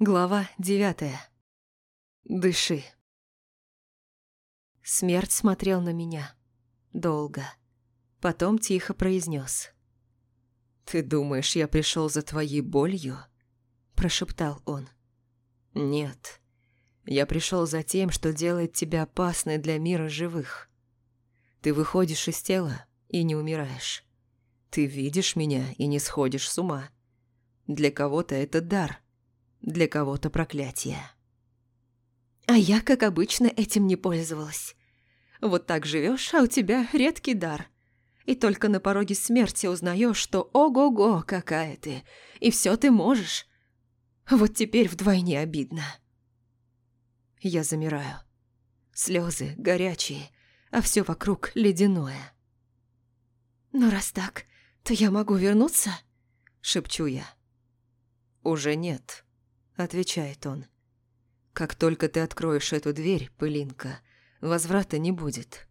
Глава девятая. Дыши. Смерть смотрел на меня. Долго. Потом тихо произнес. «Ты думаешь, я пришел за твоей болью?» Прошептал он. «Нет. Я пришел за тем, что делает тебя опасной для мира живых. Ты выходишь из тела и не умираешь. Ты видишь меня и не сходишь с ума. Для кого-то это дар, для кого-то проклятие. А я, как обычно, этим не пользовалась. Вот так живешь, а у тебя редкий дар. И только на пороге смерти узнаешь, что ого-го, какая ты, и все ты можешь. Вот теперь вдвойне обидно. Я замираю. Слезы горячие, а все вокруг ледяное. «Ну, раз так, то я могу вернуться?» – шепчу я. «Уже нет», – отвечает он. «Как только ты откроешь эту дверь, пылинка, возврата не будет».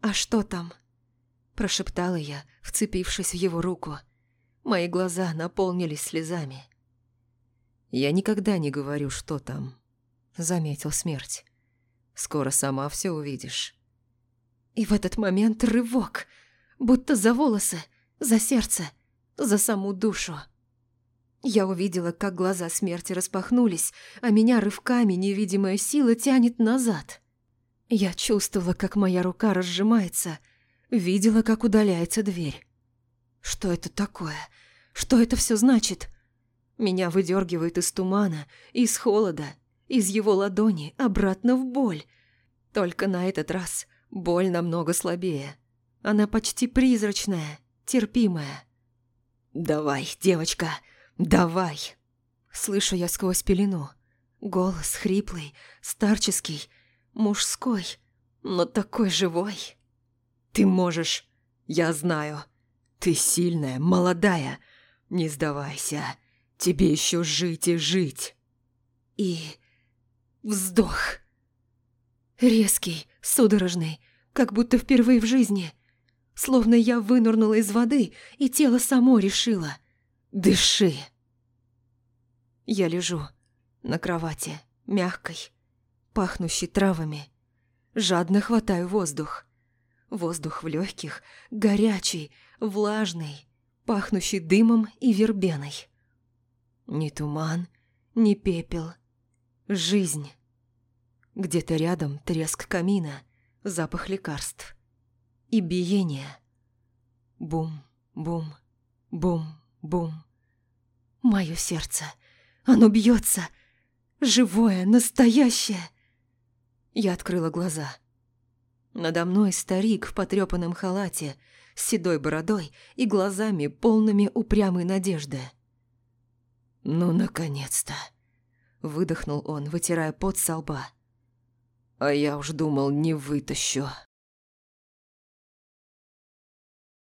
«А что там?» – прошептала я, вцепившись в его руку. Мои глаза наполнились слезами. «Я никогда не говорю, что там», – заметил смерть. «Скоро сама все увидишь». И в этот момент рывок, будто за волосы, за сердце, за саму душу. Я увидела, как глаза смерти распахнулись, а меня рывками невидимая сила тянет назад. Я чувствовала, как моя рука разжимается, видела, как удаляется дверь. Что это такое? Что это все значит? Меня выдергивает из тумана, из холода, из его ладони обратно в боль. Только на этот раз боль намного слабее. Она почти призрачная, терпимая. «Давай, девочка!» «Давай!» Слышу я сквозь пелену. Голос хриплый, старческий, мужской, но такой живой. «Ты можешь, я знаю. Ты сильная, молодая. Не сдавайся. Тебе еще жить и жить». И вздох. Резкий, судорожный, как будто впервые в жизни. Словно я вынырнула из воды, и тело само решило – Дыши. Я лежу на кровати, мягкой, пахнущей травами. Жадно хватаю воздух. Воздух в легких, горячий, влажный, пахнущий дымом и вербеной. Ни туман, ни пепел. Жизнь. Где-то рядом треск камина, запах лекарств. И биение. Бум, бум, бум, бум. Мое сердце. Оно бьется. Живое, настоящее. Я открыла глаза. Надо мной старик в потрепанном халате, с седой бородой и глазами, полными упрямой надежды. «Ну, наконец-то!» – выдохнул он, вытирая пот со лба. «А я уж думал, не вытащу».